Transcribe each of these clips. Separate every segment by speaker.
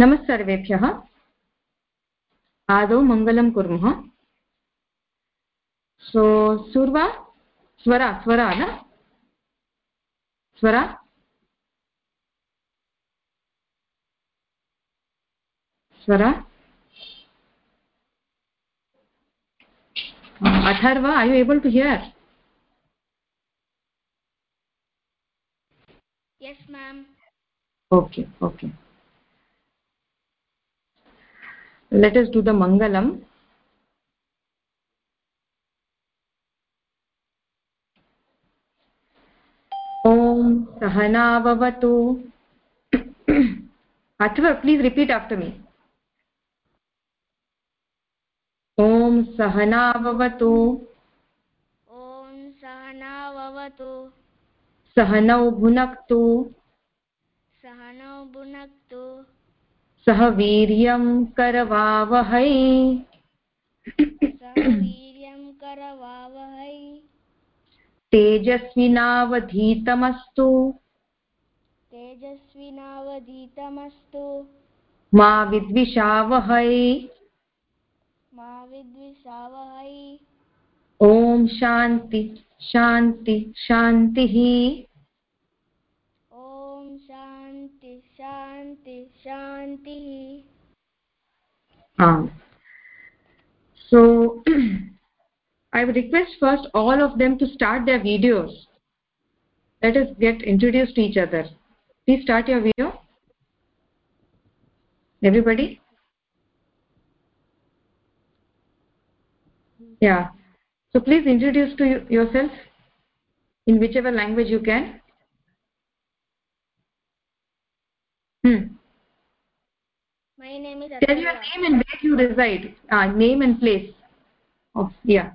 Speaker 1: नमस्सर्वेभ्यः आदौ मंगल कुर्मः। सो सुर्वा स्वरा स्वरा न? Swara Swara Atharva are you able to hear okay okay let us do the mangalam. ॐ सहनाववतु अथवा प्लीस् रिपीट् आफ्टर् मी ॐ सहनाववतु
Speaker 2: ॐ सहनाववतु
Speaker 1: सहनौ भुनक्तु
Speaker 2: सहनौ भुनक्तु
Speaker 1: सह वीर्यं करवावहै। तेजस्विनावधीतमस्तु।
Speaker 2: तेजस्विनावधीतमस्तु।
Speaker 1: मा विद्विषावहै।
Speaker 2: मा विद्विषावहै।
Speaker 1: ॐ शान्ति शान्ति शान्तिः।
Speaker 2: शान्ति शान्ति शान्तिः
Speaker 1: आम् so i would request first all of them to start their videos let us get introduced to each other please start your video everybody yeah so please introduce to you, yourself in whichever language you can Hmm.
Speaker 2: My name is
Speaker 1: tell your name and where you reside. Uh, name and place of yeah.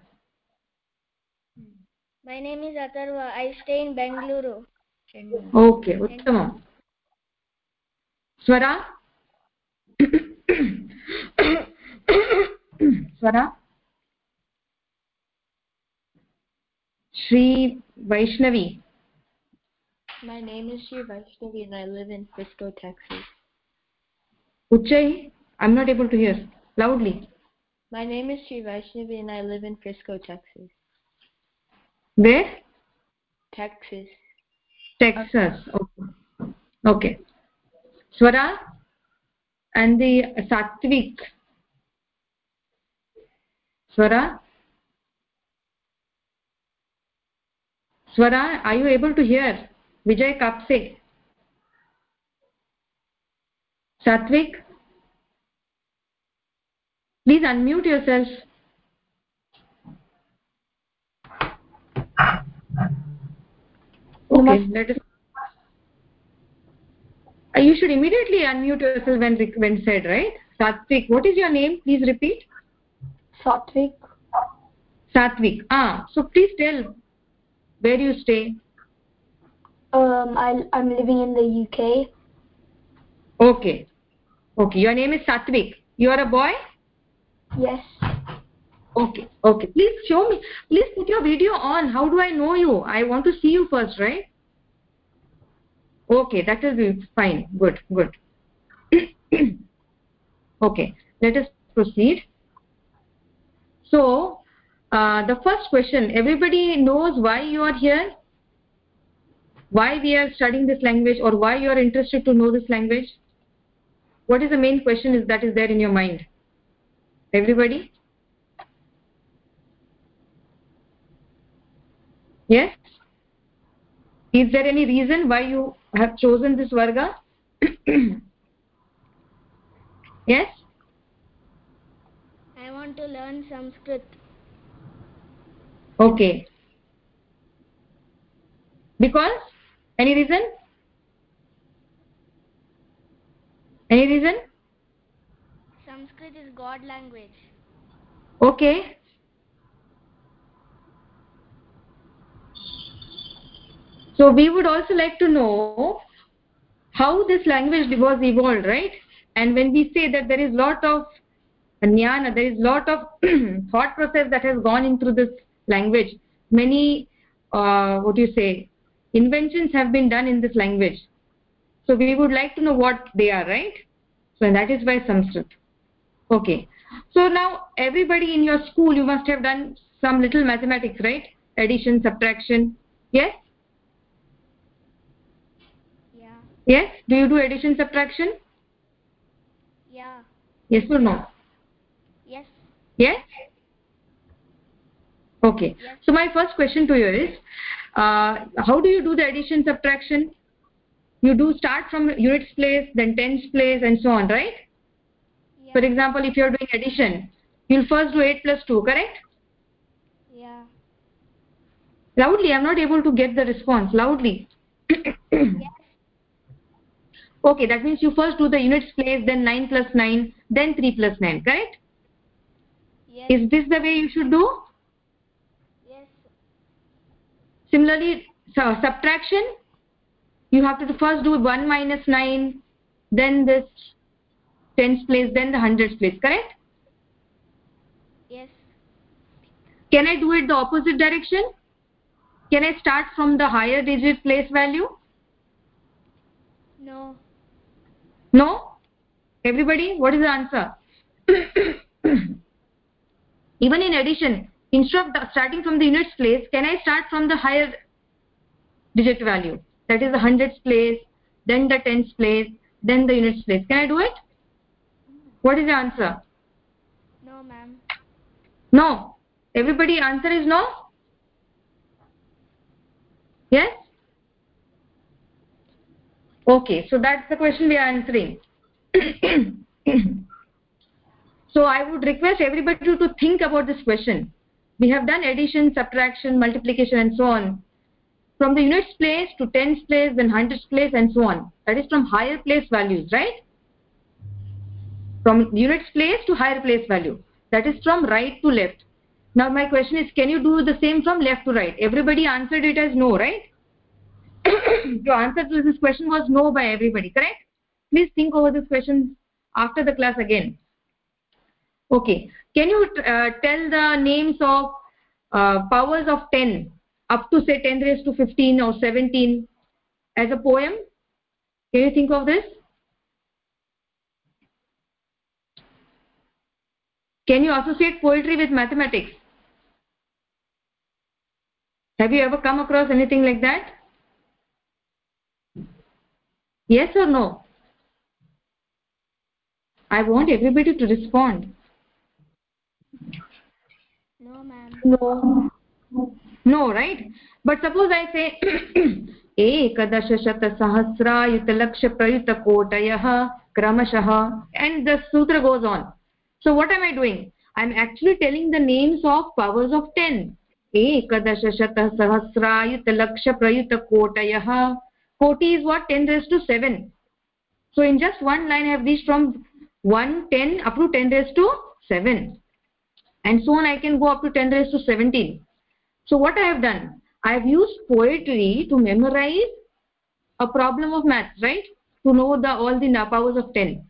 Speaker 2: My name is atharva. I stay in bengaluru.
Speaker 1: Okay uttamam swara? Swara? Shri vaishnavi
Speaker 3: My name is Shri Vaishnavi and I live in Frisco, Texas.
Speaker 1: uchai i'm not able to hear. Loudly.
Speaker 3: My name is Shri Vaishnavi and I live in Frisco, Texas.
Speaker 1: where?
Speaker 3: Texas.
Speaker 1: texas. Okay. Okay. Swara and the satvik. Swara? Swara are you able to hear vijay kapse. Satvik. Please unmute yourself. Okay let us uh, you should immediately unmute yourself when when said right? Satvik what is your name? Please repeat.
Speaker 3: Satvik.
Speaker 1: satvik. Ah so please tell where you stay
Speaker 3: Um, I, I'm living in the UK.
Speaker 1: okay. Okay your name is satvik. You are a boy?
Speaker 3: Yes.
Speaker 1: okay okay. Please show me please put your video on. How do i know you? I want to see you first right? Okay that will be fine. Good good. Okay let us proceed. So uh, the first question everybody knows why you are here why we are studying this language or why you are interested to know this language? What is the main question is that is there in your mind? Everybody? Yes? Is there any reason why you have chosen this varga? Yes?
Speaker 2: I want to learn sanskrit.
Speaker 1: Okay. Because any reason? Any reason?
Speaker 2: Sanskrit is god language.
Speaker 1: Okay. So we would also like to know how this language was evolved right? And when we say that there is lot of jnana there is lot of thought process that has gone into this language many uh, what do you say inventions have been done in this language. So we would like to know what they are right? So that is why sanskrit okay. So now everybody in your school you must have done some little mathematics right? Addition subtraction. Yes?
Speaker 2: Yeah.
Speaker 1: yes? Do you do addition subtraction?
Speaker 2: Yeah.
Speaker 1: yes or no?
Speaker 2: Yes.
Speaker 1: yes? Okay.
Speaker 2: Yes.
Speaker 1: so my first question to you is uh, how do you do the addition subtraction you do start from units place then tens place and so on right
Speaker 2: Yeah.
Speaker 1: for example if you are doing addition you'll first do 8 plus 2 correct
Speaker 2: Yeah.
Speaker 1: loudly i'm not able to get the response loudly
Speaker 2: Yes.
Speaker 1: okay that means you first do the units place then 9 plus 9 then 3 plus 9 correct
Speaker 2: Yes.
Speaker 1: is this the way you should do
Speaker 2: Yes.
Speaker 1: Similarly so subtraction you have to first do 1 minus 9 then this tens place then the hundreds place correct?
Speaker 2: Yes.
Speaker 1: can i do it the opposite direction? Can i start from the higher digit place value?
Speaker 2: No.
Speaker 1: no? Everybody what is the answer? Even in addition instead of the, starting from the units place can i start from the higher digit value? That is the hundreds place then the tens place then the units place. Can i do it? What is the answer?
Speaker 2: No, ma'am.
Speaker 1: no. Everybody answer is no? Yes? Okay so that's the question we are answering. So i would request everybody to, to think about this question we have done addition subtraction multiplication and so on. From the units place to tens place then hundreds place and so on. That is from higher place values right? From units place to higher place value. That is from right to left. Now my question is can you do the same from left to right? Everybody answered it as no right? Your answer to this question was no by everybody correct? Please think over this question after the class again okay. Can you uh, tell the names of uh, powers of 10 up to say 10 raised to 15 or 17 as a poem? Can you think of this? Can you associate poetry with mathematics? Have you ever come across anything like that? Yes or no? I want everybody to respond
Speaker 2: No, ma'am.
Speaker 1: no no right but suppose i say एकदशशतसहस्रायुतलक्षप्रयुतकोटयः क्रमशः and the sutra goes on so what am i doing i'm actually telling the names of powers of 10 एकदशशतसहस्रायुतलक्षप्रयुतकोटयः koti is what 10 raised to 7 so in just one line i have reached from 1 10 up to 10 raised to 7 and so on i can go up to 10 raised to 17 so what i have done? I have used poetry to memorize a problem of maths right? To know the all the powers of 10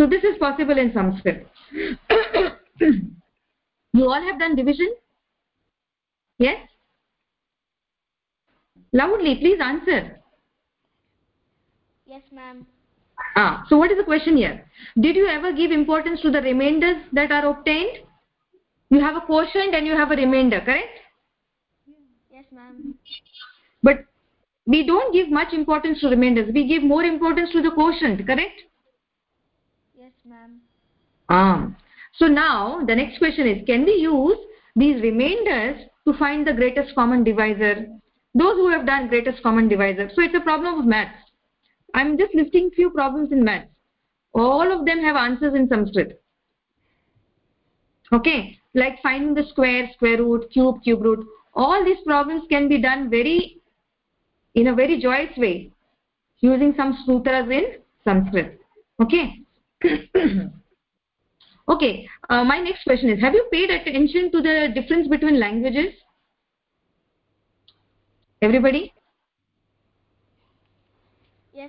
Speaker 1: so this is possible in sanskrit. You all have done division? Yes? Loudly please answer.
Speaker 2: Yes, ma'am.
Speaker 1: Ah so what is the question here? Did you ever give importance to the remainders that are obtained? You have a quotient and you have a remainder correct?
Speaker 2: Yes, ma'am.
Speaker 1: but we don't give much importance to remainders. We give more importance to the quotient correct?
Speaker 2: Yes, ma'am.
Speaker 1: um so now the next question is can we use these remainders to find the greatest common divisor? Those who have done greatest common divisor. So it's a problem of maths i'm just listing few problems in maths. All of them have answers in sanskrit. Okay? Like finding the square square root cube cube root. All these problems can be done very in a very joyous way using some sutras in sanskrit. Okay? Okay uh, my next question is have you paid attention to the difference between languages? Everybody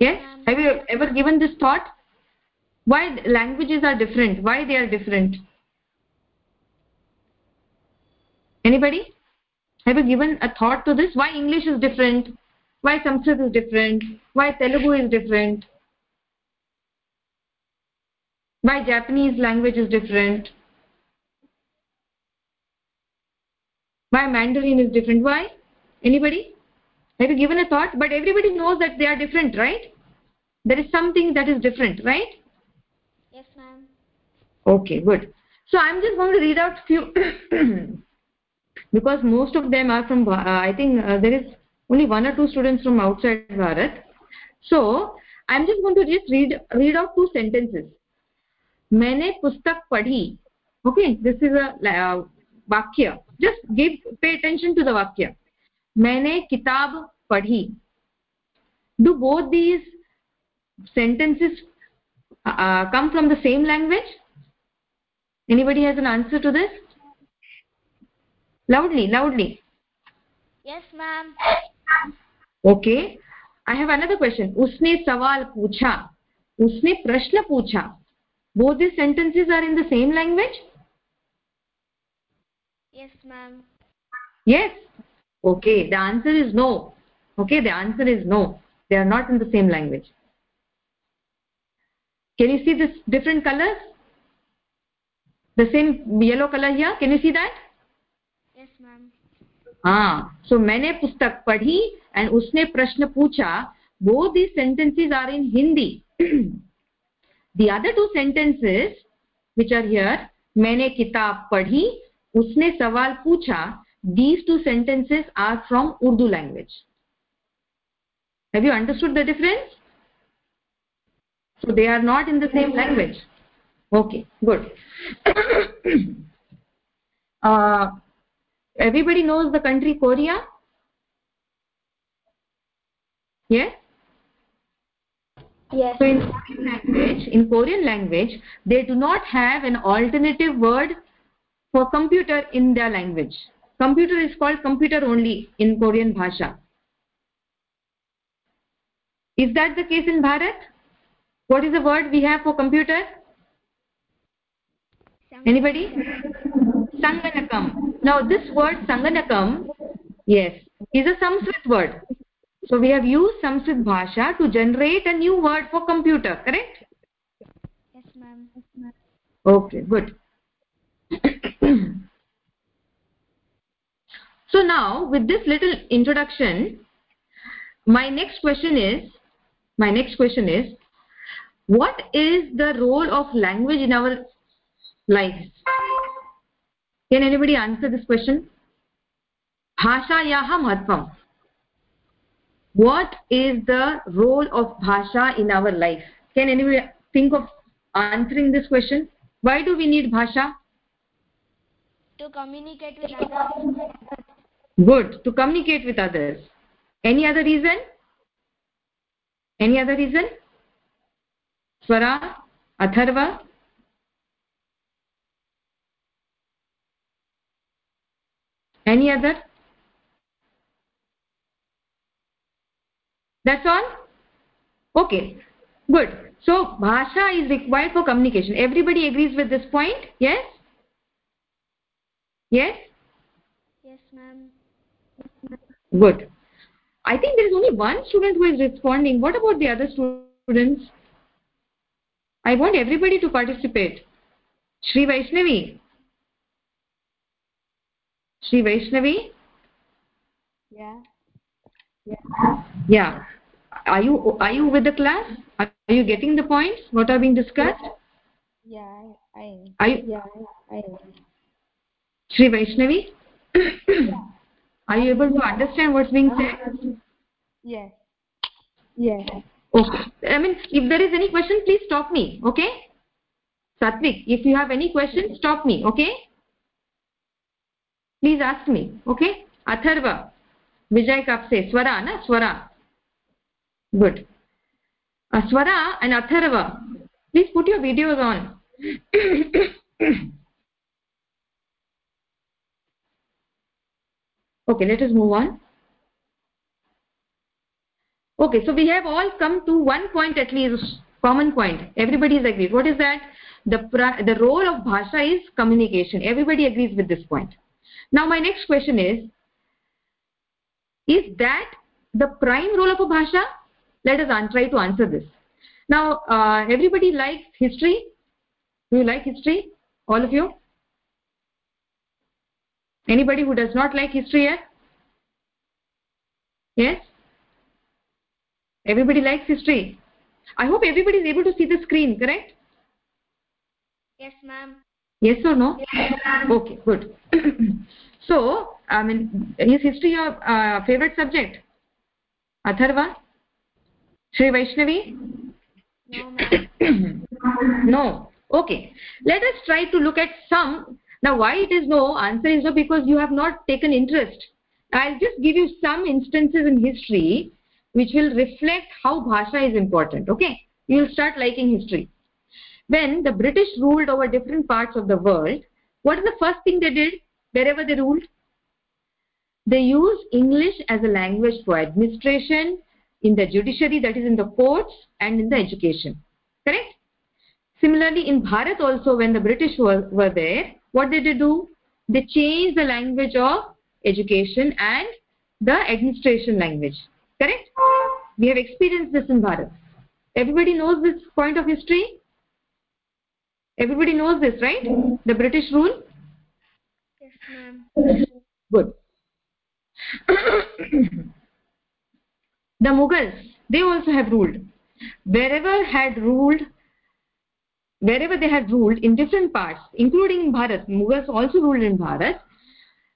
Speaker 2: Yes,
Speaker 1: yes have you ever given this thought? Why languages are different? Why they are different? Anybody? Have you given a thought to this? Why english is different? Why sanskrit is different? Why telugu is different? Why japanese language is different? Why mandarin is different? Why? Anybody Maybe given a thought but everybody knows that they are different right? There is something that is different right?
Speaker 2: Yes ma'am.
Speaker 1: Okay good. So i'm just going to read out few because most of them are from uh, i think uh, there is only one or two students from outside bharat. So i'm just going to just read read out two sentences. maine pustak padhi okay this is a uh, vakya just give pay attention to the vakya मैंने किताब पढ़ी do both these sentences uh, come from the same language anybody has an answer to this loudly loudly
Speaker 2: Yes, ma'am.
Speaker 1: okay i have another question usne sawal pucha usne prashna pucha both these sentences are in the same language
Speaker 2: Yes, ma'am.
Speaker 1: yes okay the answer is no okay the answer is no they are not in the same language can you see this different colors the same yellow color here can you see that
Speaker 2: Yes, ma'am.
Speaker 1: हाँ so मैंने पुस्तक पढ़ी and उसने प्रश्न पूछा both these sentences are in hindi the other two sentences which are here मैंने किताब पढ़ी उसने सवाल पूछा these two sentences are from urdu language. Have you understood the difference? So they are not in the same language. Okay good. Uh, everybody knows the country korea? Yes?
Speaker 2: Yes.
Speaker 1: so in korean language in korean language they do not have an alternative word for computer in their language computer is called computer only in korean bhasha. Is that the case in bharat? What is the word we have for computer? Anybody? Sanganakam. Now this word sanganakam yes is a sanskrit word. So we have used sanskrit bhasha to generate a new word for computer correct?
Speaker 2: Yes, ma'am.
Speaker 1: okay good so now with this little introduction my next question is my next question is what is the role of language in our lives? Can anybody answer this question? Bhashayaha mahatvam what is the role of bhasha in our life? Can anybody think of answering this question? Why do we need bhasha?
Speaker 2: To communicate with others.
Speaker 1: Good. To communicate with others. Any other reason? Any other reason? Swara? Atharva? Any other? That's all? Okay. Good. So bhasha is required for communication. Everybody agrees with this point? Yes? Yes?
Speaker 2: Yes, ma'am.
Speaker 1: Good. I think there is only one student who is responding. What about the other students? I want everybody to participate. Shri vaishnavi. Shri vaishnavi?
Speaker 3: Yeah.
Speaker 1: yeah. Yeah are you are you with the class? Are you getting the points what are being discussed?
Speaker 3: Yeah, I, I am.
Speaker 1: are you
Speaker 3: Yeah, I, I am.
Speaker 1: shri vaishnavi are you able to understand what's being said?
Speaker 3: Yes. Yes.
Speaker 1: okay. I mean if there is any question please stop me okay? Satvik if you have any question stop me okay? Please ask me okay? Atharva vijay kapse swara na? Swara. Good. Uh, swara and atharva please put your videos on okay let us move on. Okay so we have all come to one point at least common point. Everybody is agreed what is that? The the role of bhasha is communication. Everybody agrees with this point. Now my next question is is that the prime role of a bhasha? Let us try to answer this. Now uh, everybody likes history. Do you like history? All of you anybody who does not like history yet yes? Everybody likes history. I hope everybody is able to see the screen correct?
Speaker 2: Yes, ma'am.
Speaker 1: yes or no? Yes, okay good. So i mean is history your uh, favorite subject? Atharva? Shri vaishnavi?
Speaker 2: No,
Speaker 1: no. Okay. Let us try to look at some now why it is no? Answer is no because you have not taken interest. I'll just give you some instances in history which will reflect how bhasha is important okay? You will start liking history. When the british ruled over different parts of the world what is the first thing they did? Wherever they ruled? They used english as a language for administration in the judiciary that is in the courts and in the education. Correct? Similarly in bharat also when the british were, were there what did they do? They changed the language of education and the administration language. Correct? We have experienced this in bharat. Everybody knows this point of history? Everybody knows this right? The british rule?
Speaker 2: Yes, ma'am.
Speaker 1: good. The mughals they also have ruled. Wherever had ruled wherever they had ruled in different parts including in bharat mughals also ruled in bharat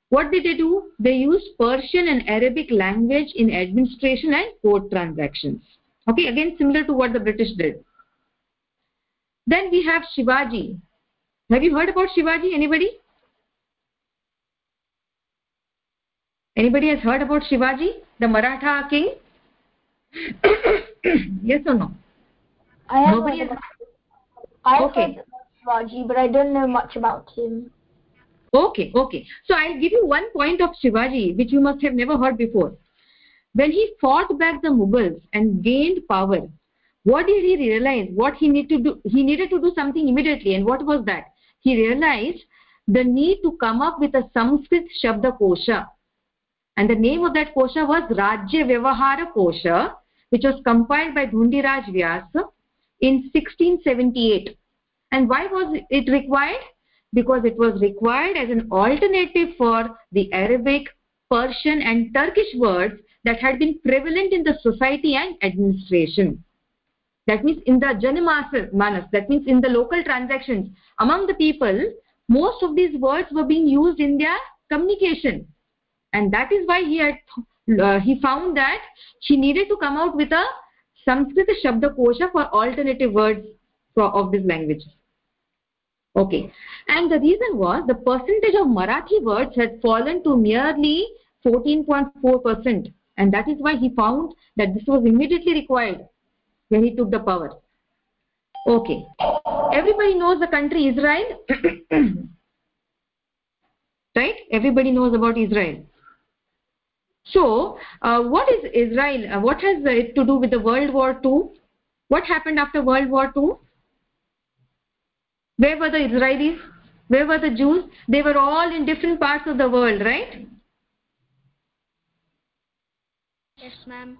Speaker 1: what did they do? They used persian and arabic language in administration and court transactions. Okay again similar to what the british did. Then we have shivaji. Have you heard about shivaji anybody? Anybody has heard about shivaji the maratha king? Yes or no?
Speaker 4: I have
Speaker 1: Nobody
Speaker 4: heard
Speaker 1: has-
Speaker 4: I've
Speaker 1: Okay.
Speaker 4: heard Raji, but I don't know much about him.
Speaker 1: okay okay. So i'll give you one point of shivaji which you must have never heard before. When he fought back the mughals and gained power what did he realize? What he needed to do he needed to do something immediately. And what was that? He realized the need to come up with a sanskrit shabda kosha. And the name of that kosha was rajya vyavahara kosha which was compiled by dhundiraj vyas in 1678 and why was it required? Because it was required as an alternative for the arabic persian and turkish words that had been prevalent in the society and administration. That means in the janamanas manas that means in the local transactions among the people most of these words were being used in their communication. And that is why he had uh, he found that he needed to come out with a sanskrit shabda kosha for alternative words of this language okay. And the reason was the percentage of marathi words had fallen to merely 14.4 percent. And that is why he found that this was immediately required when he took the power. Okay. Everybody knows the country israel. Right? Everybody knows about israel. So uh, what is israel? Uh, what has it to do with the world war ii what happened after world war ii where were the israelis where were the jews they were all in different parts of the world right
Speaker 2: Yes, ma'am.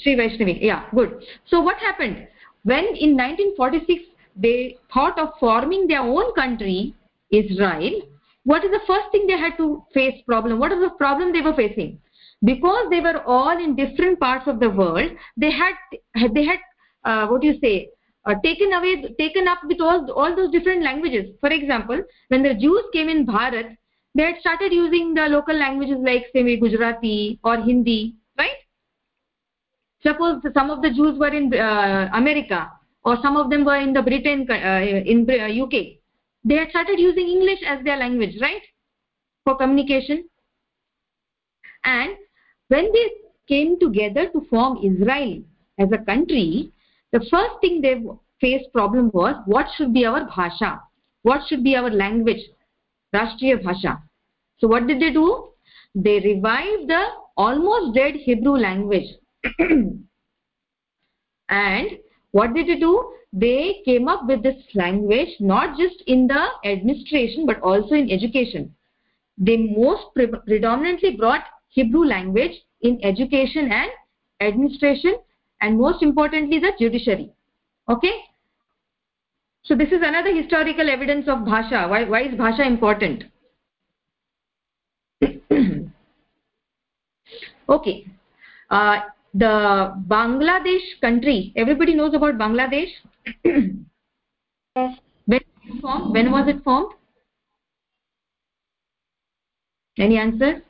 Speaker 1: Sri Vaishnavi. Yeah, good. So what happened? When in 1946 they thought of forming their own country, Israel, what is the first thing they had to face problem? What is the problem they were facing? Because they were all in different parts of the world, they had they had uh, what do you say? Uh, taken away, taken up with all all those different languages. For example, when the Jews came in Bharat, they had started using the local languages like say Gujarati or Hindi, right? suppose some of the jews were in uh, america or some of them were in the britain uh, in uh, uk they had started using english as their language right for communication and when they came together to form israel as a country the first thing they faced problem was what should be our bhasha? What should be our language? Rashtriya bhasha. So what did they do? They revived the almost dead hebrew language. And what did they do? They came up with this language not just in the administration but also in education. They most pre predominantly brought hebrew language in education and administration and most importantly the judiciary. Okay? So this is another historical evidence of bhasha. Why why is bhasha important? Okay. Uh, the bangladesh country everybody knows about bangladesh?
Speaker 4: Yes.
Speaker 1: when was it formed? When was it formed? Any answers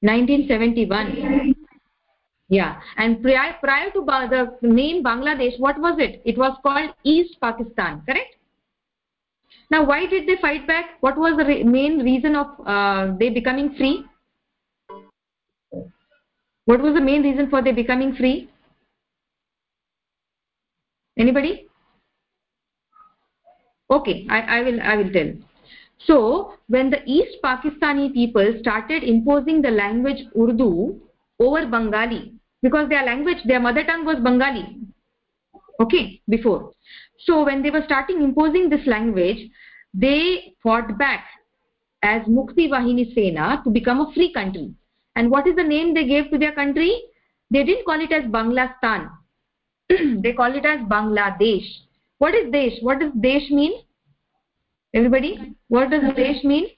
Speaker 1: 1971 yeah. And prior prior to the name bangladesh what was it? It was called east pakistan correct? Now why did they fight back? What was the re main reason of uh, they becoming free? What was the main reason for they becoming free? Anybody? Okay. I i will i will tell. So when the east pakistani people started imposing the language urdu over bengali because their language their mother tongue was bengali. Okay before. So when they were starting imposing this language they fought back as mukti vahini sena to become a free country. And what is the name they gave to their country? They didn't call it as banglastan. They call it as bangladesh. What is desh? What does desh mean? Everybody what does desh mean?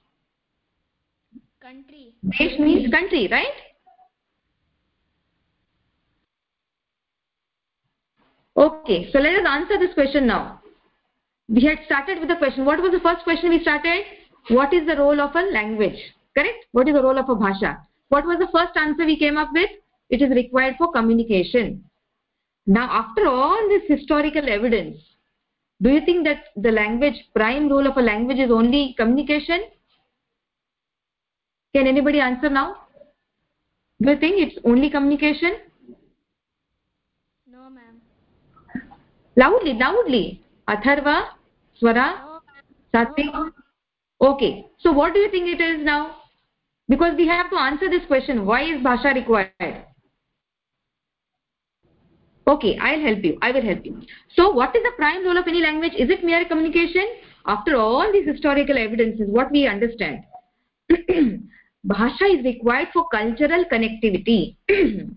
Speaker 2: Country.
Speaker 1: Desh means country right okay so let us answer this question now. We had started with the question. What was the first question we started? What is the role of a language? Correct? What is the role of a bhasha? What was the first answer we came up with? It is required for communication. Now after all this historical evidence do you think that the language prime role of a language is only communication? Can anybody answer now? Do you think it's only communication
Speaker 2: no ma'am
Speaker 1: loudly loudly. Atharva swara satvik okay. So what do you think it is now? Because we have to answer this question. Why is bhasha required? Okay i'll help you. I will help you. So what is the prime role of any language? Is it mere communication? After all these historical evidences what we understand. Bhasha is required for cultural connectivity.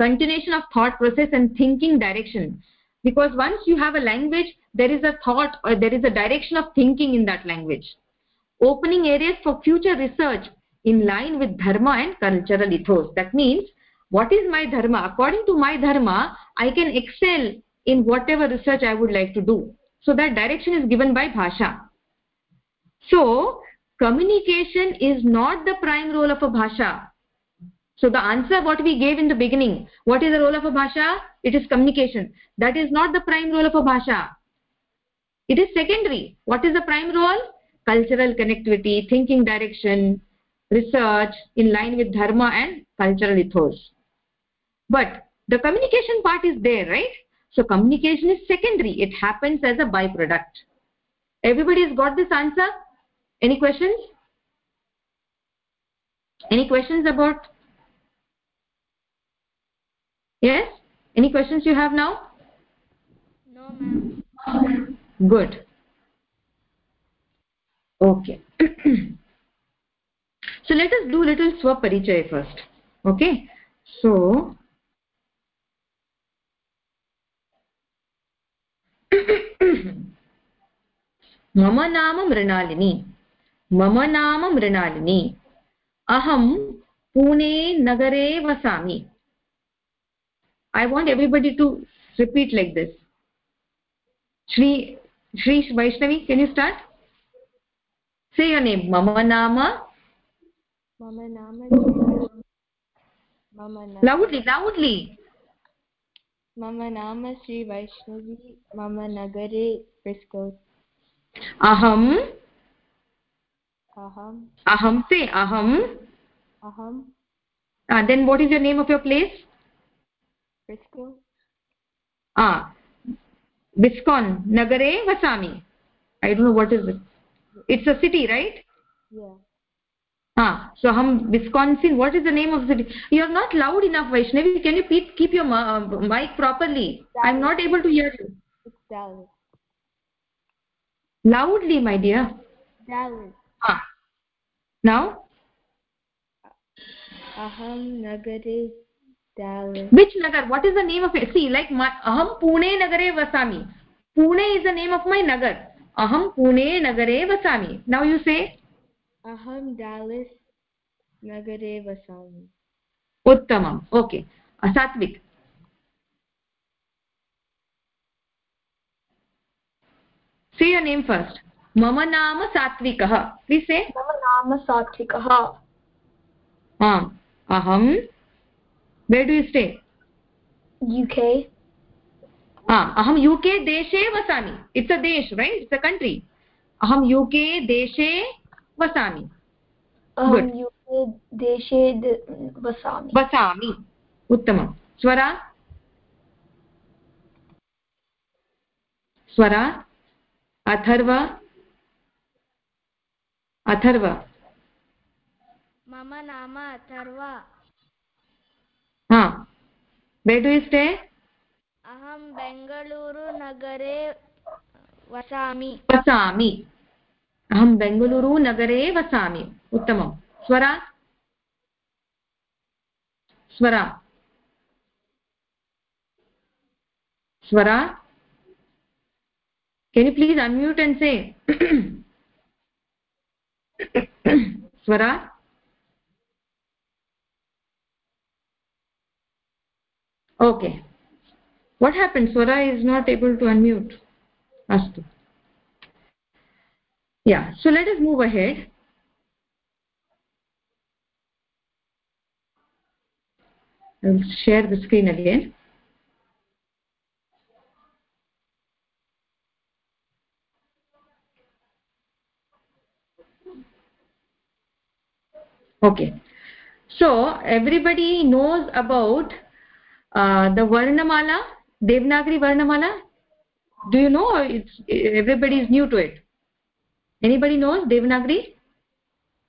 Speaker 1: Continuation of thought process and thinking direction because once you have a language there is a thought or there is a direction of thinking in that language. Opening areas for future research in line with dharma and cultural ethos. That means what is my dharma? According to my dharma i can excel in whatever research i would like to do. So that direction is given by bhasha. So communication is not the prime role of a bhasha so the answer what we gave in the beginning what is the role of a bhasha? It is communication. That is not the prime role of a bhasha. It is secondary. What is the prime role? Cultural connectivity thinking direction research in line with dharma and cultural ethos. But the communication part is there right? So communication is secondary. It happens as a byproduct. Everybody has got this answer? Any questions? Any questions about yes any questions you have now
Speaker 2: no ma'am
Speaker 1: good okay so let us do little swaparichaya first okay so मम नाम मृणालिनी मम नाम मृणालिनी अहं पुणे नगरे वसामि i want everybody to repeat like this shri shri vaishnavi can you start say your name mama nama
Speaker 3: मम नाम श्री- मम न-
Speaker 1: loudly loudly
Speaker 3: मम नाम श्रीवैष्णवी मम नगरे फ्रिस्को
Speaker 1: aham
Speaker 3: अहम्
Speaker 1: aham say aham
Speaker 3: अहं
Speaker 1: uh, then what is your name of your place
Speaker 3: Frisco
Speaker 1: ah viscon nagare vasami i don't know what is it it's a city right
Speaker 3: yeah
Speaker 1: ah so aham wisconsin what is the name of the city you are not loud enough vaishnavi can you keep, keep your uh, mic properly i'm not able to hear you
Speaker 3: it's Dallas
Speaker 1: loudly my dear
Speaker 3: Dallas
Speaker 1: ah now
Speaker 3: अहं नगरे Dallas
Speaker 1: which Nagar what is the name of it see अहम पुणे नगरे वसा Pune is the name of my नगर अहम पुणे नगरे वसा now you
Speaker 3: से अहम डैलिस नगरे
Speaker 1: वसा उत्तम ओके सात्विक See your name first. Mama Nama Satvikaha. Please say.
Speaker 4: Mama Nama
Speaker 1: Satvikaha. Um. Where do you stay you अहं यु देशे वसामि it's a देश् right it's a country
Speaker 4: अहं यु देशे वसामि
Speaker 1: वसामि उत्तमं स्वरा स्वरा अथर्व अथर्व
Speaker 2: मम नाम Atharva
Speaker 1: ha where do you stay
Speaker 2: अहं बेङ्गलूरुनगरे वसामि
Speaker 1: वसामि अहं बेङ्गलूरुनगरे वसामि उत्तमं स्वरा स्वरा स्वरा can you please unmute and say swara okay. What happened? Swara is not able to unmute. Astu. Yeah. So let us move ahead. I will share the screen again. Okay. So everybody knows about uh, the varnamala devnagari varnamala do you know? It's everybody is new to it. Anybody knows devnagari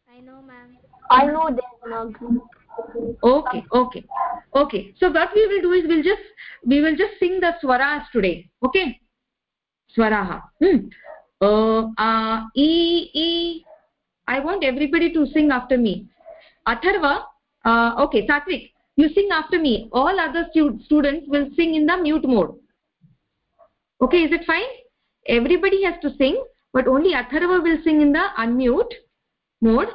Speaker 2: I know ma'am.
Speaker 4: I know Devanagari
Speaker 1: okay okay okay. So what we will do is we'll just we will just sing the swaras today okay? Swaraha. Hmm. Uh, uh e e. I want everybody to sing after me. Atharva uh, okay satvik you sing after me. All other stu students will sing in the mute mode. Okay is it fine? Everybody has to sing but only atharva will sing in the unmute mode.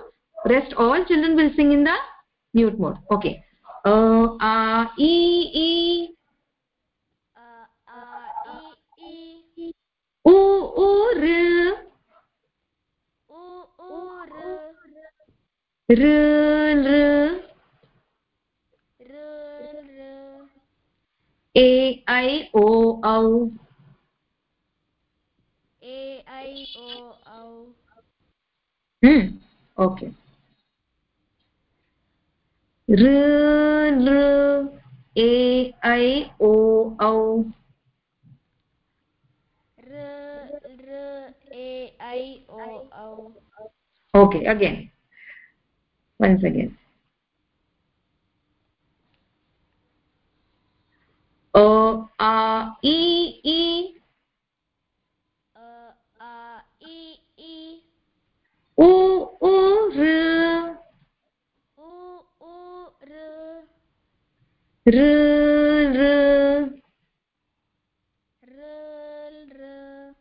Speaker 1: Rest all children will sing in the mute mode. Okay. Uh, uh e e. U u r
Speaker 2: u u r.
Speaker 1: R r
Speaker 2: r
Speaker 1: a i o au.
Speaker 2: A i o au.
Speaker 1: Hmm okay. R r a i o au.
Speaker 2: R r a i o au.
Speaker 1: Okay again. Once again o a e e
Speaker 2: uh, e e
Speaker 1: u u r.
Speaker 2: U u r.
Speaker 1: R r.
Speaker 2: R r.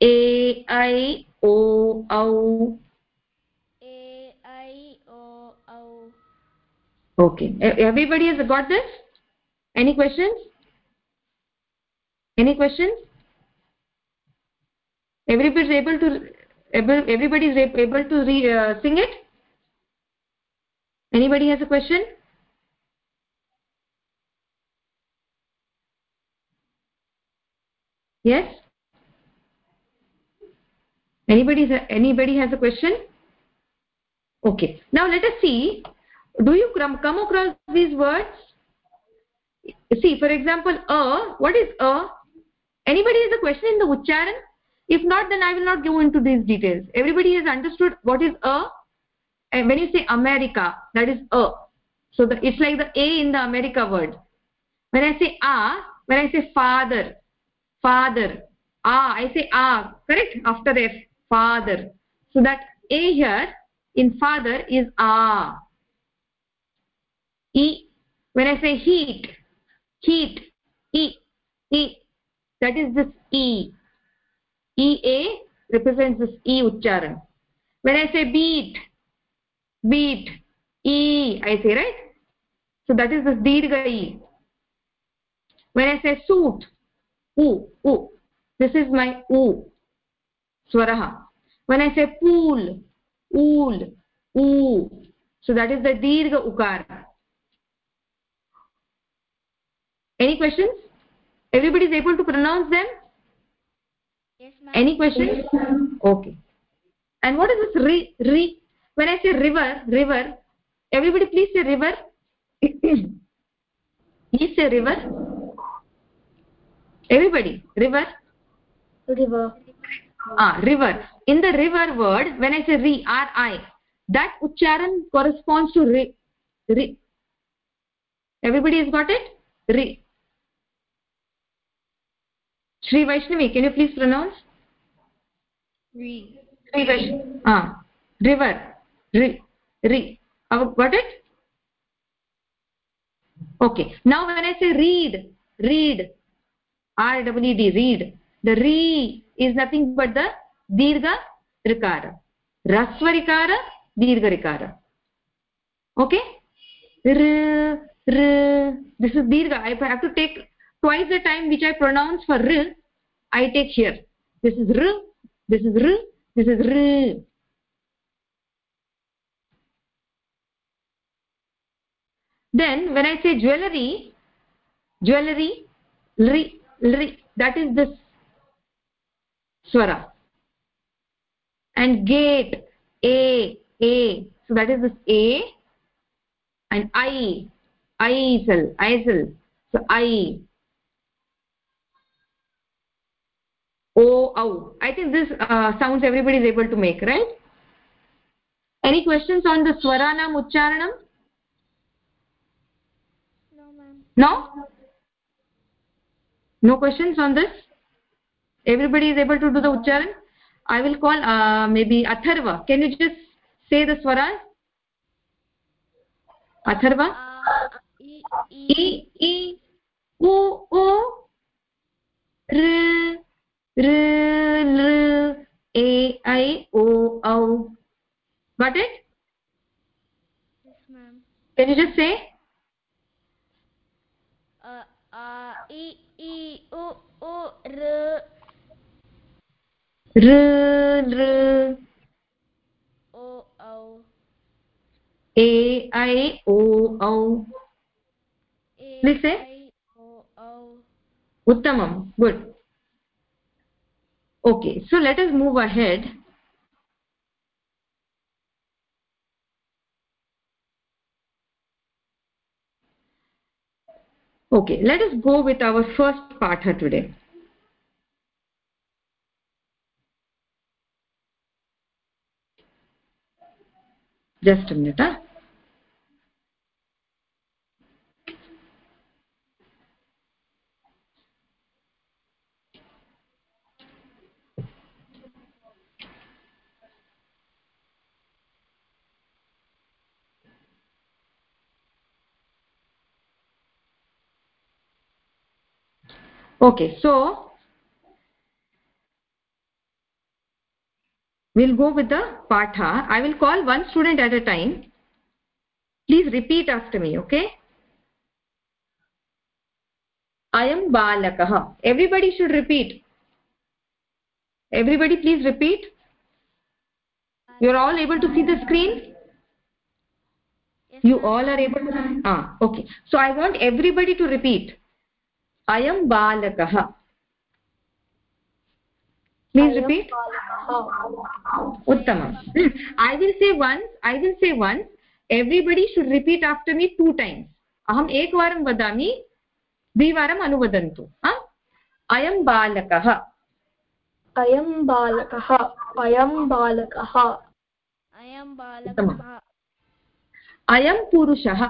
Speaker 1: A i o au.
Speaker 2: A i o au.
Speaker 1: Okay. Everybody has got this any questions? Any questions? Everybody is able to everybody is able to re, uh, sing it? Anybody has a question? Yes? Anybody anybody has a question? Okay. Now let us see. Do you come across these words see for example a what is a? Anybody has a question in the ucharan if not then i will not go into these details. Everybody has understood what is a? And when you say america that is a. So the, it's like the a in the america word. When i say a when i say father father a i say a correct? After f father. So that a here in father is a. E when i say heat heat e e that is this e ea represents this e uchcharan when i say beat beat e i say right so that is this dirgha e when i say suit u u this is my u swarah when i say pool ool u so that is the dirgha ukara any questions? Everybody is able to pronounce them?
Speaker 2: Yes, ma'am.
Speaker 1: any questions? Okay. And what is this re re when i say river river everybody please say river. Please say river. Everybody river.
Speaker 4: River.
Speaker 1: Ah river. In the river word when i say re r i that uchcharan corresponds to re re everybody has got it? Re shri vaishnavi can you please pronounce
Speaker 3: Re.
Speaker 1: Shri Vaishnavi. ah river re re have you got it okay now when i say read read r w e d read the re is nothing but the dirgha rikara rasva rikara dirgha rikara okay r r this is dirgha i have to take twice the time which i pronounce for r i take here. This is r this is r this is r. Then when i say jewelry jewelry lri lri that is this swara. And gate a a. So that is this a and i isl isl so i o ow i think this uh, sounds everybody is able to make right? Any questions on the swaranam uchcharanam
Speaker 2: No, ma'am.
Speaker 1: no? No questions on this? Everybody is able to do the uchcharan i will call uh, maybe atharva. Can you just say the swaras atharva?
Speaker 2: E,
Speaker 1: e.
Speaker 2: E,
Speaker 1: e u u r r l a i o au got it?
Speaker 2: Yes, ma'am.
Speaker 1: can you just say?
Speaker 2: Uh, A, E, E, U, U, R,
Speaker 1: r r
Speaker 2: O, O,
Speaker 1: a i o au
Speaker 2: A,
Speaker 1: Please say.
Speaker 2: I, O, O.
Speaker 1: uttamam. Good okay so let us move ahead okay let us go with our first patha today just a minute huh? Okay so we'll go with the patha. I will call one student at a time. Please repeat after me okay? Ayam balakah. Everybody should repeat. Everybody please repeat. You're all able to see the screen? You all are able to ah okay. So i want everybody to repeat
Speaker 4: अयं
Speaker 1: बालकः।
Speaker 4: Please
Speaker 1: repeat उत्तमम्। I will say once I will say once everybody should repeat after me two times अहम् एकवारं वदामि द्विवारम् अनुवदन्तु। अयं बालकः।
Speaker 4: अयं बालकः। अयं बालकः।
Speaker 2: अयं बालकः।
Speaker 1: अयं पुरुषः।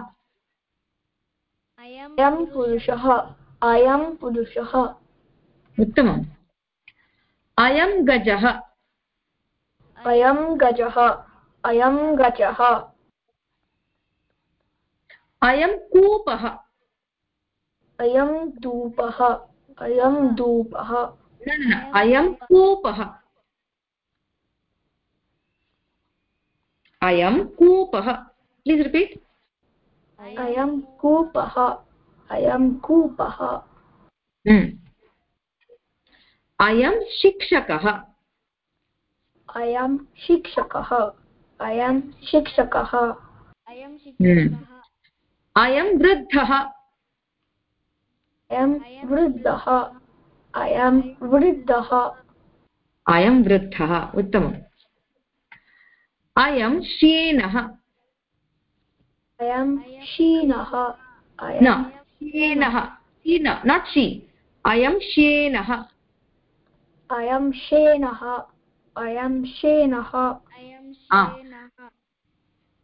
Speaker 2: अयं
Speaker 4: पुरुषः। अयं पुरुषः।
Speaker 1: उत्तमम्। अयं गजः।
Speaker 4: अयं गजः। अयं गजः।
Speaker 1: अयं कूपः।
Speaker 4: अयं धूपः। अयं धूपः।
Speaker 1: अयं कूपः। अयं कूपः। प्लीस् रिपीट्
Speaker 4: अयं कूपः। अयं कूपः।
Speaker 1: अयं शिक्षकः।
Speaker 4: अयं शिक्षकः। अयं शिक्षकः।
Speaker 2: अयं शिक्षकः।
Speaker 1: अयं वृद्धः।
Speaker 4: अयं वृद्धः। अयं वृद्धः।
Speaker 1: अयं वृद्धः। उत्तमम्। अयं श्येनः
Speaker 4: अयं शीनः।
Speaker 1: न। श्येनः शीन नाट् शी अयं श्येनः
Speaker 4: अयं शेनः अयं शेनः
Speaker 2: अयं
Speaker 1: Ah.
Speaker 2: शेनः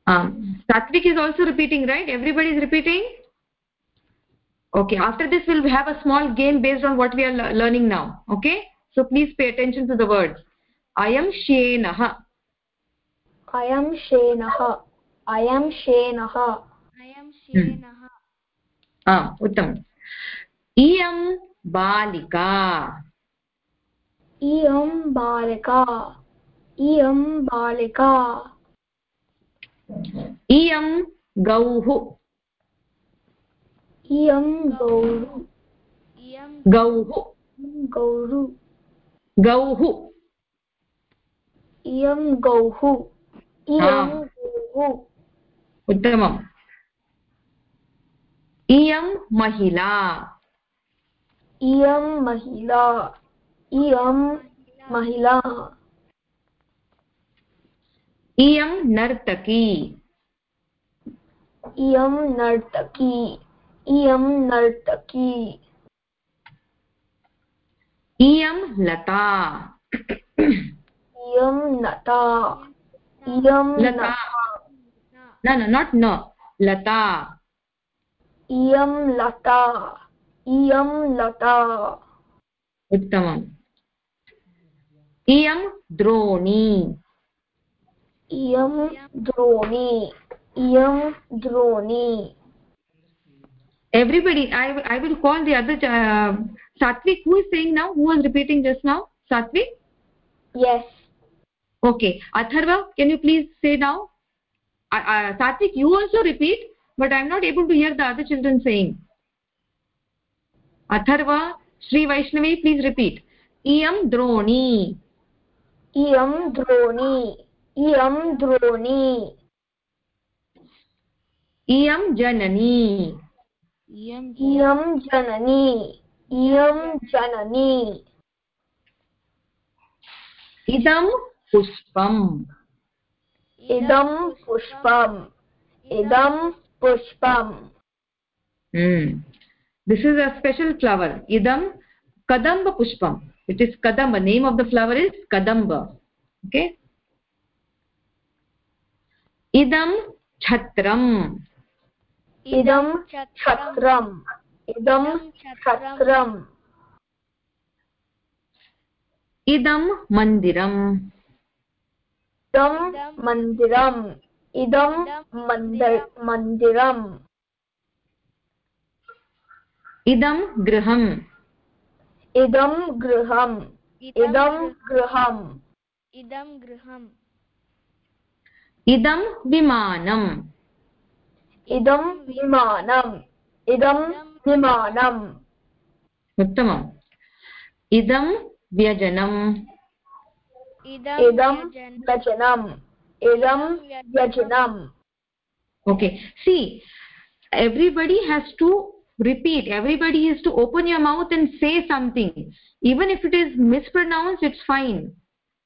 Speaker 1: um, satvik is also repeating right everybody is repeating okay after this we'll have a small game based on what we are le- learning now okay so please pay attention to the words ayam shenah
Speaker 4: अयं शेनः अयं शेनः
Speaker 2: अयं शेनः
Speaker 1: हा उत्तमम् इयं बालिका
Speaker 4: इयं बालिका इयं बालिका
Speaker 1: इयं गौः
Speaker 4: इयं गौः
Speaker 2: इयं
Speaker 1: गौः
Speaker 4: गौरु
Speaker 1: गौः
Speaker 4: इयं गौः इयं गौः
Speaker 1: उत्तमम् इयं महिला।
Speaker 4: इयं महिला। इयं महिला।
Speaker 1: इयं नर्तकी।
Speaker 4: इयं नर्तकी। इयं नर्तकी।
Speaker 1: इयं लता।
Speaker 4: इयं नता इयं
Speaker 1: लता। न न नाट् न। लता।
Speaker 4: इयं लता इयं लता
Speaker 1: उत्तमम् इयं द्रोणी
Speaker 4: इयं द्रोणी इयं द्रोणी
Speaker 1: everybody i i will call the other uh, satvik who is saying now who was repeating just now satvik
Speaker 4: yes
Speaker 1: okay atharva can you please say now uh, uh, satvik you also repeat but i am not able to hear the other children saying atharva shri vaishnavi please repeat iyam droni
Speaker 4: इयं द्रोणी इयं द्रोणी
Speaker 1: iyam janani
Speaker 3: इयं
Speaker 4: इयं जननी इयं जननी
Speaker 1: idam pushpam
Speaker 4: इदं पुष्पम् इदं पुष्पम्।
Speaker 1: This is a special flower इदं कदम्ब पुष्पम् it is Kadamba name of the flower is Kadamba okay इदं छत्रम्
Speaker 4: इदं छत्रम् इदं छत्रम्
Speaker 1: इदं मन्दिरम्
Speaker 4: इदं मन्दिरम् इदं मंदिर मन्दिरम्
Speaker 1: idam griham
Speaker 4: इदं गृहम्। इदं गृहम्।
Speaker 2: इदं गृहम्।
Speaker 1: idam vimanam
Speaker 4: इदं विमानम्। इदं विमानम्।
Speaker 1: उत्तमम्।
Speaker 2: इदं
Speaker 4: इदं
Speaker 2: व्यजनम्।
Speaker 4: idam yajnam.
Speaker 1: okay. See everybody has to repeat. Everybody has to open your mouth and say something. Even if it is mispronounced it's fine.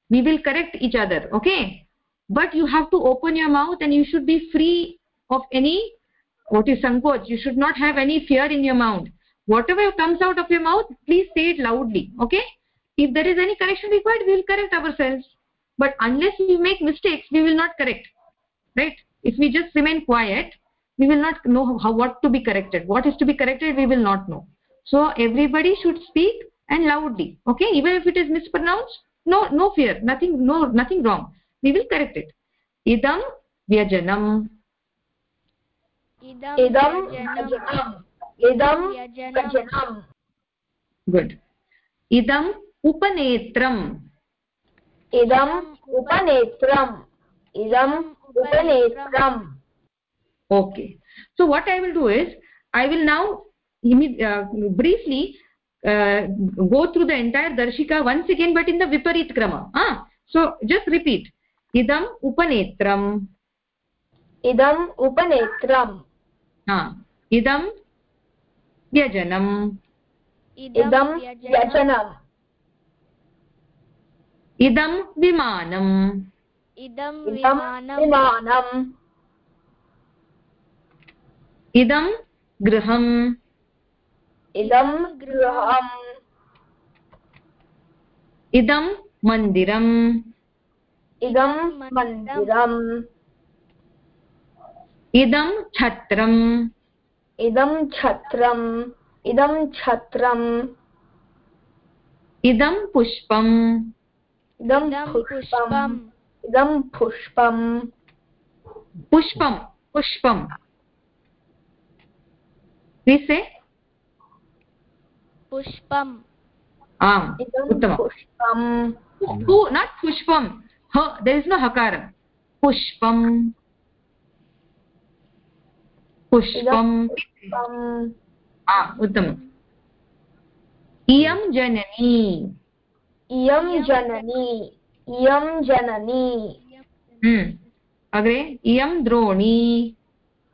Speaker 1: We will correct each other okay? But you have to open your mouth and you should be free of any what is sankoch. You should not have any fear in your mouth. Whatever comes out of your mouth please say it loudly okay? If there is any correction required we will correct ourselves. But unless we make mistakes we will not correct right if we just remain quiet we will not know how what to be corrected what is to be corrected we will not know so everybody should speak and loudly okay even if it is mispronounced no no fear nothing no nothing wrong we will correct it idam vyajanam
Speaker 2: इदं व्यजनम्
Speaker 4: व्यजनम्
Speaker 1: good idam upanetram
Speaker 4: इदम् उपनेत्रम्। इदम् उपनेत्रम्।
Speaker 1: Okay so what I will do is I will now briefly go through the entire Darshika once again but in the विपरीत क्रम सो just repeat इदम् उपनेत्रम् इदम्
Speaker 4: उपनेत्रम् इदं
Speaker 1: व्यजनम् इदं व्यजनम्
Speaker 4: idam
Speaker 1: vimanam
Speaker 2: idam
Speaker 4: idam
Speaker 2: vimanam
Speaker 4: vimanam
Speaker 1: idam griham
Speaker 4: idam griham
Speaker 1: idam mandiram
Speaker 4: idam mandiram
Speaker 1: idam chhatram
Speaker 4: idam chhatram idam chhatram
Speaker 2: इदं
Speaker 4: पुष्पम्। इदं
Speaker 1: पुष्पम्। पुष्पं पुष्पं विसे
Speaker 2: पुष्पम्।
Speaker 1: आम्
Speaker 4: उत्तमं
Speaker 1: पुष्पं नाट् पुष्पं ह देर् इस् नो हकार
Speaker 4: पुष्पम्।
Speaker 1: पुष्पम्। उत्तमम्। इयं जननी।
Speaker 4: इयं जननी इयं जननी।
Speaker 1: हम्म, अग्रे इयं द्रोणी।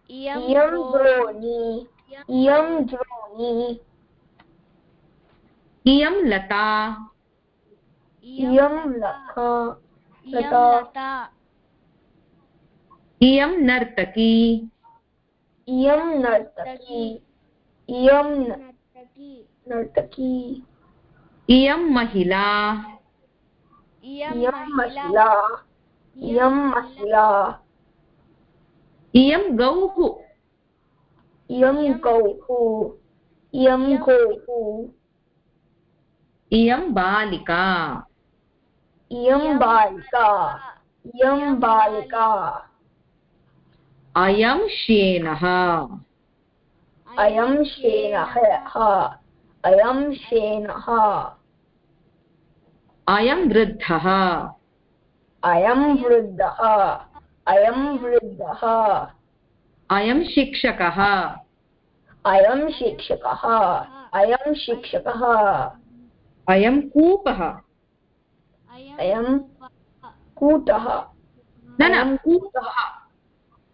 Speaker 2: इयं
Speaker 4: द्रोणी। इयं द्रोणी।
Speaker 1: इयं लता।
Speaker 4: इयं
Speaker 2: लता।
Speaker 1: इयं नर्तकी।
Speaker 4: इयं नर्तकी
Speaker 2: इयं
Speaker 4: नर्तकी।
Speaker 1: इयं महिला।
Speaker 2: इयं
Speaker 4: महिला। इयं महिला।
Speaker 1: इयं गौः।
Speaker 4: इयं गौः। इयं गौः।
Speaker 1: इयं बालिका।
Speaker 4: इयं बालिका। इयं बालिका।
Speaker 1: अयं श्येनः
Speaker 4: अयं श्येनः अयं शेनः।
Speaker 1: अयं वृद्धः।
Speaker 4: अयं वृद्धः। अयं वृद्धः।
Speaker 1: अयं शिक्षकः।
Speaker 4: अयं शिक्षकः। अयं शिक्षकः।
Speaker 1: अयं कूपः।
Speaker 4: अयं कूटः।
Speaker 1: न न कूपः।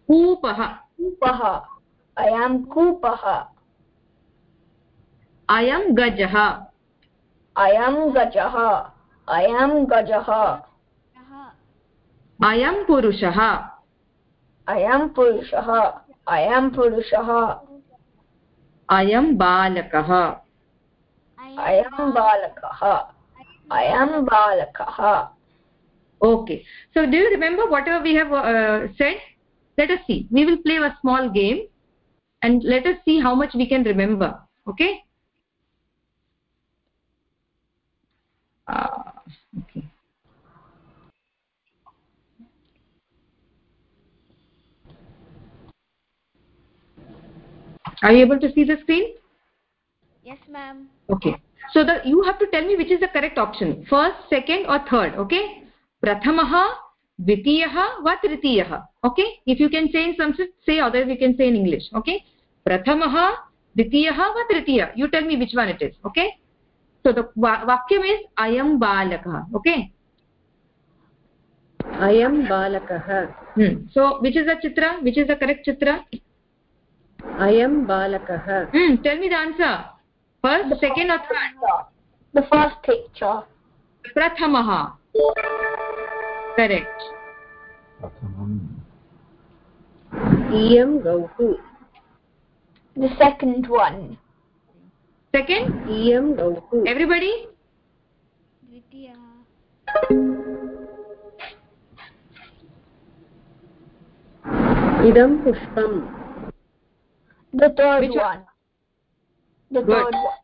Speaker 1: कूपः।
Speaker 4: कूपः। अयं कूपः।
Speaker 1: अयं गजः
Speaker 4: अयं गजः अयं गजः
Speaker 1: अयं पुरुषः
Speaker 4: अयं पुरुषः अयं पुरुषः
Speaker 1: अयं बालकः
Speaker 4: अयं बालकः अयं बालकः
Speaker 1: okay so do you remember whatever we have uh, said let us see we will play a small game and let us see how much we can remember okay okay are you able to see the screen
Speaker 2: yes ma'am
Speaker 1: okay so the you have to tell me which is the correct option first second or third okay prathamah dvitiyah va tritiyah okay if you can say in sanskrit say otherwise you can say in english okay prathamah dvitiyah va tritiyah you tell me which one it is okay so the va vakyam is ayam balakah okay
Speaker 5: अयं बालकः
Speaker 1: hmm. so which is the chitra which is the correct chitra
Speaker 5: अयं बालकः
Speaker 1: hmm. tell me the answer first the second or third
Speaker 4: the first picture
Speaker 1: prathamah correct
Speaker 6: प्रथमम्
Speaker 5: इयं गौः
Speaker 4: the second one
Speaker 1: second
Speaker 5: इयं गौः
Speaker 1: everybody
Speaker 2: द्वितीयः
Speaker 5: इदं पुष्पम्
Speaker 4: the third
Speaker 1: Which one?
Speaker 4: one the
Speaker 1: Good.
Speaker 4: third one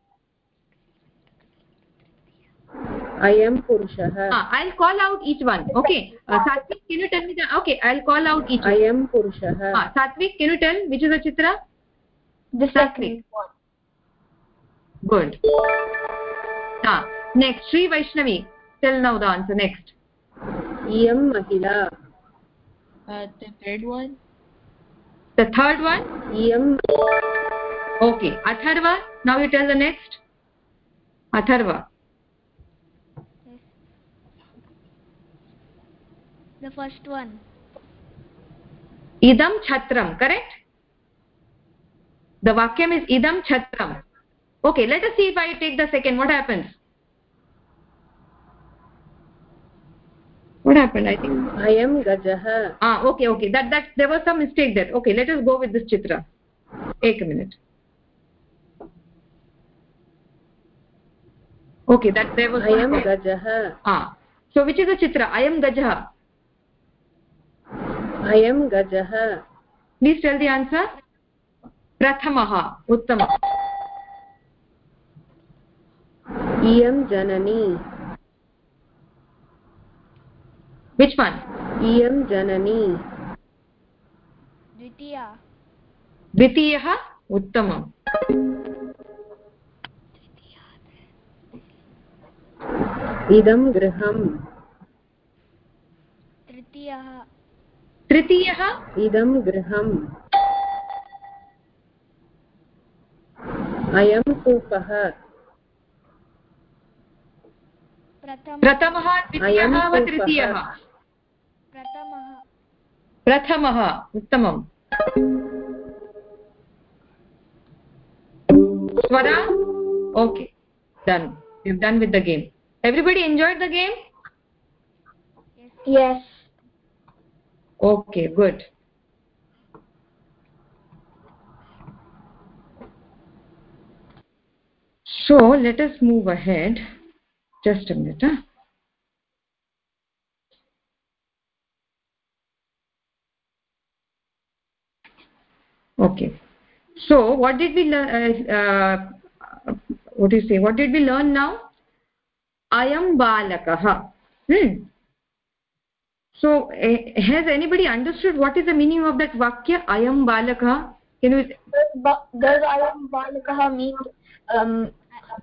Speaker 5: अयं पुरुषः
Speaker 1: ah, i'll call out each one okay uh, satvik can you tell me the okay i'll call out each i one
Speaker 5: अयं पुरुषः
Speaker 1: ah, satvik can you tell which is the chitra
Speaker 4: the
Speaker 1: Satvik.
Speaker 4: second one
Speaker 1: good ah next Sri Vaishnavi tell now the answer next
Speaker 5: इयं महिला
Speaker 3: Uh, the third one.
Speaker 1: the third one
Speaker 5: इयं
Speaker 1: okay atharva now you tell the next atharva
Speaker 2: The first one.
Speaker 1: idam chhatram correct the vakyam is idam chhatram okay let us see if i take the second. What happens what happened? I think
Speaker 5: i am gajah
Speaker 1: ah okay okay. That that there was some mistake there. Okay let us go with this chitra. Take a minute. Okay that there was
Speaker 5: i am gajah
Speaker 1: ah so which is the chitra? I am gajah
Speaker 5: i am gajah
Speaker 1: please tell the answer. Prathamah uttamam
Speaker 5: इयं जननी
Speaker 1: which one
Speaker 5: iyam janani
Speaker 2: dvitiya
Speaker 1: dvitiyah uttamam
Speaker 5: idam griham
Speaker 2: तृतीयः
Speaker 1: तृतीयः
Speaker 5: इदं गृहम् अयं कूपः
Speaker 1: प्रथमः द्वितीयः वा तृतीयः प्रथमः। उत्तमम्। Swara? Okay done you done with the game everybody enjoyed the game okay good so let us move ahead just a minute huh? okay. So what did we learn uh, uh, what do you say? What did we learn now? Ayam balakah hmm. So uh, has anybody understood what is the meaning of that vakya ayam balakah can you
Speaker 4: Does, ba- does ayam balakah mean um,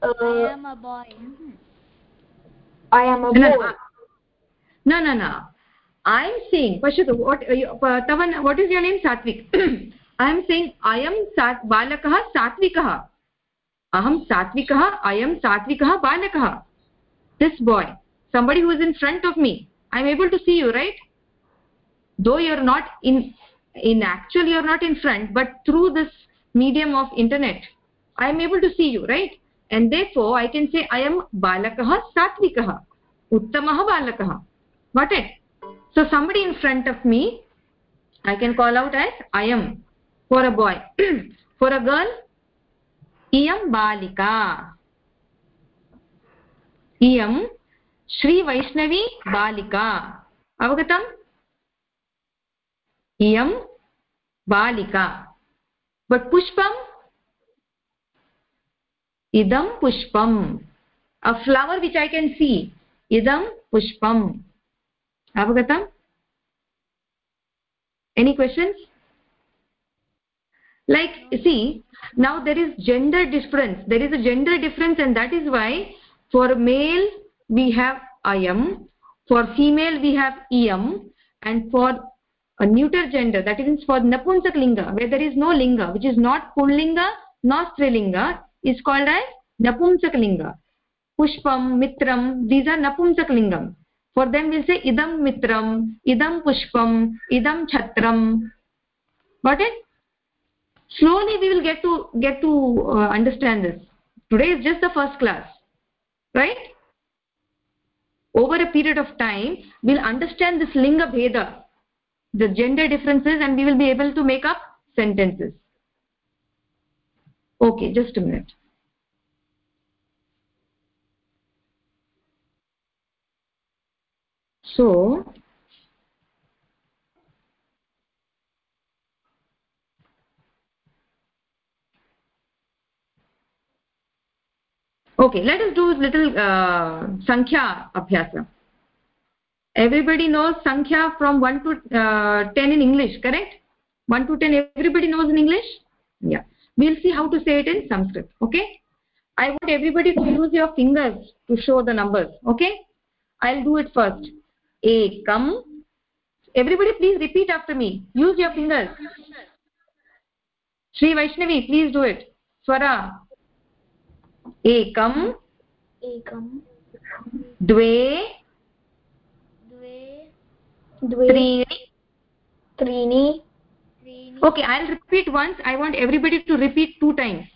Speaker 2: I
Speaker 4: uh,
Speaker 2: am a boy.
Speaker 4: I am a
Speaker 1: no
Speaker 4: boy?
Speaker 1: no no no. I am saying pashatu what uh, you- uh, tavan what is your name? Satvik. I am saying i am sat balakah satvikah aham satvikah i am satvikah balakah. This boy. Somebody who is in front of me. I am able to see you right? Though you are not in in actual you are not in front but through this medium of internet i am able to see you right and therefore i can say i am balakah satvikah uttamah balakah got it so somebody in front of me i can call out as i am for a boy for a girl iyam balika iyam Srivaishnavi बालिका अवगतम् इयं बालिका but पुष्पम् idam pushpam a flower which i can see idam pushpam avagatam any questions? Like see now there is gender difference. There is a gender difference and that is why for male we have ayam for female we have E M, and for a neuter gender that is for napunsak linga where there is no linga which is not pullinga nor strilinga is called as napumsak linga pushpam mitram these are napumsak lingam for them we'll say idam mitram idam pushpam idam chhatram got it slowly we will get to get to uh, understand this today is just the first class right over a period of time we'll understand this linga bheda the gender differences and we will be able to make up sentences okay just a minute. So okay let us do little uh, sankhya abhyasa. Everybody knows sankhya from 1 to uh, 10 in english correct? 1 to 10 everybody knows in english? Yeah we'll see how to say it in sanskrit okay i want everybody to use your fingers to show the numbers okay i'll do it first ekam everybody please repeat after me use your fingers shri vaishnavi please do it swara ekam द्वे
Speaker 2: द्वे
Speaker 4: द्वे
Speaker 1: त्रीणि
Speaker 4: त्रीणि
Speaker 2: त्रीणि
Speaker 1: okay i'll repeat once i want everybody to repeat two times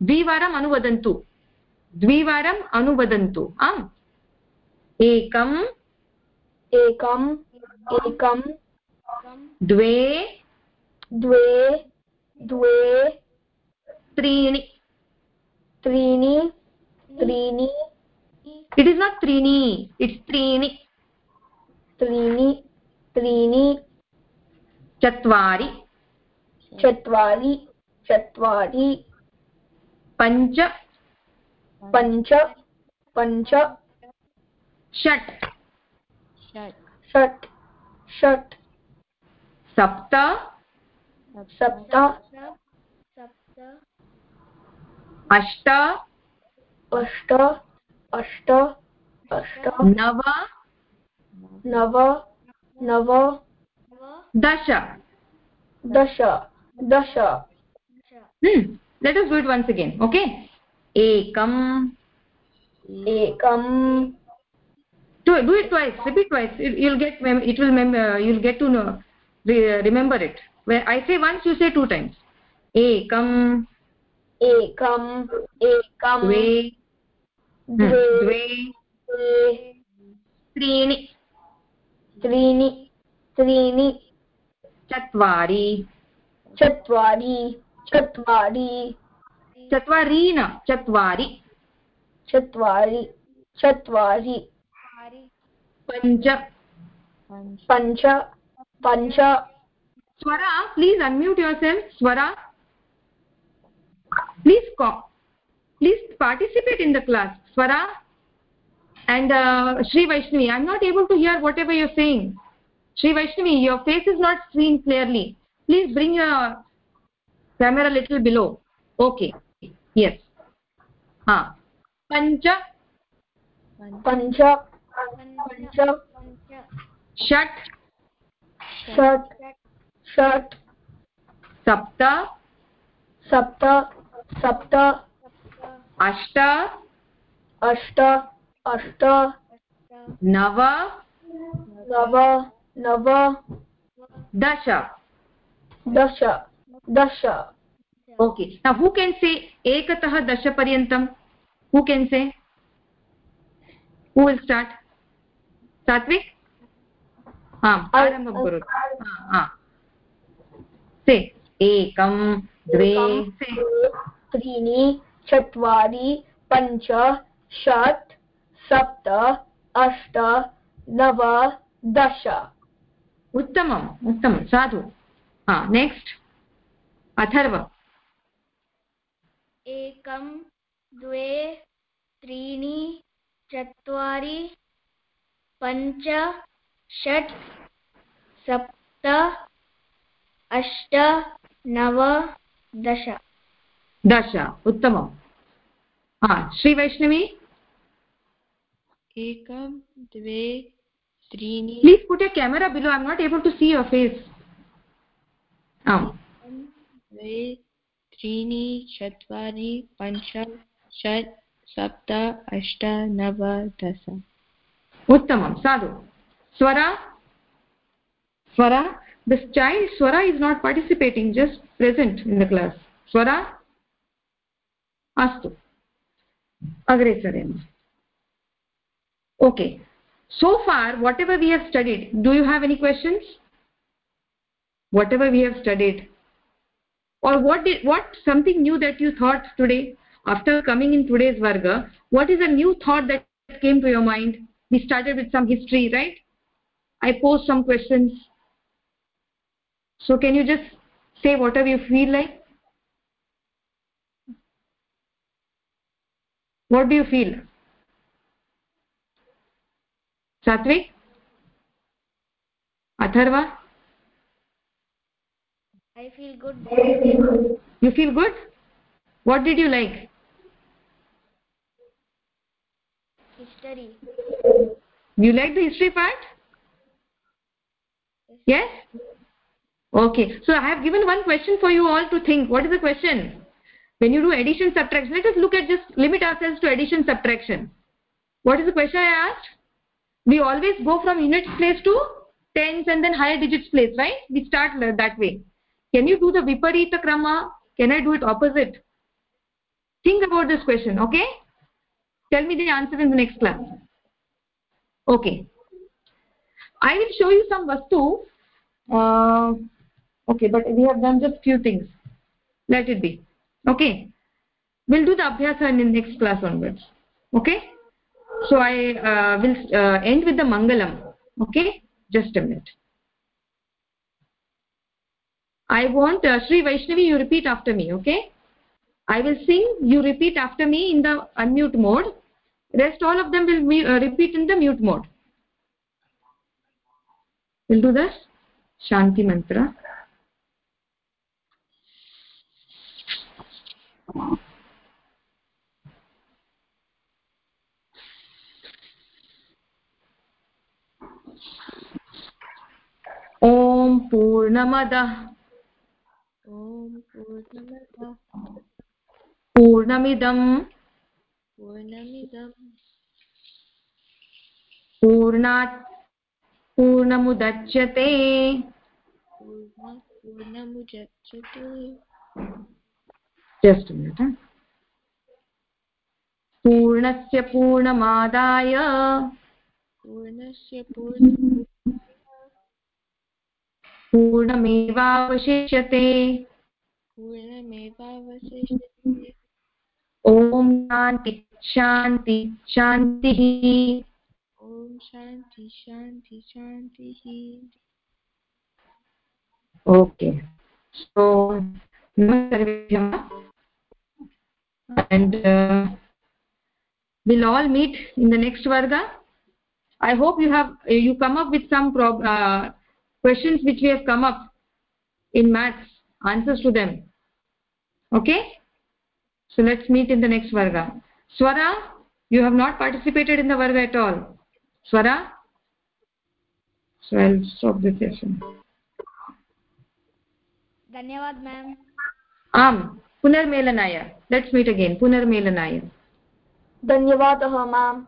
Speaker 1: dvivaram anuvadantu dvivaram anuvadantu am ekam
Speaker 4: ekam ekam
Speaker 1: dve
Speaker 4: dve dve
Speaker 1: त्रीणि
Speaker 4: त्रीणि त्रीणि
Speaker 1: it is not trini it's trini
Speaker 4: trini trini
Speaker 1: chatvari
Speaker 4: चत्वारि चत्वारि
Speaker 1: पञ्च
Speaker 4: पञ्च पञ्च
Speaker 1: षट्
Speaker 3: षट्
Speaker 4: षट् षट्
Speaker 1: सप्त
Speaker 4: सप्त
Speaker 2: सप्त
Speaker 1: अष्ट
Speaker 4: अष्ट अष्ट अष्ट
Speaker 1: नव
Speaker 4: नव नव
Speaker 1: दश
Speaker 4: दश। दश
Speaker 1: hmm. let us do it once again okay ekam
Speaker 4: एकं
Speaker 1: do it, do it twice repeat twice it, you'll get mem it will mem uh, you'll get to know re remember it when i say once you say two times ekam
Speaker 4: एकम् एकं
Speaker 1: द्वे
Speaker 4: द्वे
Speaker 1: द्वे
Speaker 4: द्वे
Speaker 1: त्रीणि
Speaker 4: त्रीणि त्रीणि
Speaker 1: चत्वारि
Speaker 4: चत्वारि चत्वारि
Speaker 1: चत्वारि न चत्वारि
Speaker 4: चत्वारि चत्वारि
Speaker 1: पञ्च
Speaker 4: पञ्च पञ्च
Speaker 1: swara please unmute yourself swara please co- please participate in the class swara and uh, shri vaishnavi i'm not able to hear whatever you're saying shri vaishnavi your face is not seen clearly please bring your camera a little below okay yes ha pancha
Speaker 4: पञ्च पञ्च
Speaker 1: षट्
Speaker 4: षट् षट्
Speaker 1: सप्त
Speaker 4: सप्त सप्त
Speaker 1: अष्ट
Speaker 4: अष्ट अष्ट
Speaker 1: नव
Speaker 4: नव नव
Speaker 1: दश
Speaker 4: दश दश।
Speaker 1: ओके हू केन् से एकतः दशपर्यन्तं? हू केन् से हू विल् स्टार्ट् सात्विक्? आम् आरम्भं करोतु। से। एकं द्वे से।
Speaker 4: त्रीणि सप्त अष्ट नव दश।
Speaker 1: उत्तम उत्तम साधु। हा नेक्स्ट् अथर्व.
Speaker 2: एकं द्वे त्रीणि चत्वारि पञ्च षट् सप्त अष्ट नव दश.
Speaker 1: दश. उत्तमं हा श्रीवैष्णवी?
Speaker 3: एकं द्वे त्रीणि.
Speaker 1: Please put your camera below. I'm not able to see your face.
Speaker 3: त्रीणि चत्वारि पञ्च षट् सप्त अष्ट नव दश।
Speaker 1: उत्तमं साधु। Swara? Swara? This child Swara is not participating just present in the class Swara अस्तु। अग्रे सरेम okay so far whatever we have studied do you have any questions whatever we have studied. Or what did what something new that you thought today after coming in today's varga what is a new thought that came to your mind? We started with some history right? I posed some questions. So can you just say whatever you feel like? What do you feel? Satvik? Atharva
Speaker 2: I feel good.
Speaker 1: you feel good? What did you like?
Speaker 2: History.
Speaker 1: You like the history part? Yes. Okay. So i have given one question for you all to think. What is the question? When you do addition subtraction let us look at just limit ourselves to addition subtraction. What is the question i asked? We always go from units place to tens and then higher digits place right? We start that way can you do the viparita krama? Can i do it opposite? Think about this question okay? Tell me the answer in the next class. Okay. I will show you some vastu. Uh, okay but we have done just few things. Let it be. Okay. We'll do the abhyasa in the next class onwards. Okay? So i uh, will uh, end with the mangalam. Okay? Just a minute i want uh, sri vaishnavi you repeat after me okay i will sing you repeat after me in the unmute mode rest all of them will uh, repeat in the mute mode we'll do this shanti mantra ॐ पूर्णमदः
Speaker 3: ॐ पूर्णमदः।
Speaker 1: पूर्णमिदं।
Speaker 3: पूर्णमिदं। पूर्णात् पूर्णमुदच्यते।
Speaker 1: Just minute पूर्णस्य पूर्णमादाय।
Speaker 3: पूर्णस्य पूर्ण
Speaker 1: पूर्णमेवावशिष्यते
Speaker 3: पूर्णमेवावशिष्यते
Speaker 1: ॐ शान्ति शान्ति शान्तिः
Speaker 3: ॐ शान्ति शान्ति शान्तिः
Speaker 1: okay so sarvebhyah and uh, we'll all meet in the next varga i hope you have you come up with some prob uh, questions which we have come up in maths answers to them okay so let's meet in the next varga swara you have not participated in the varga at all swara so i'll stop this session
Speaker 2: धन्यवाद ma'am
Speaker 1: आम् पुनर्मेलनाय let's meet again पुनर्मेलनाय
Speaker 4: धन्यवादः माम्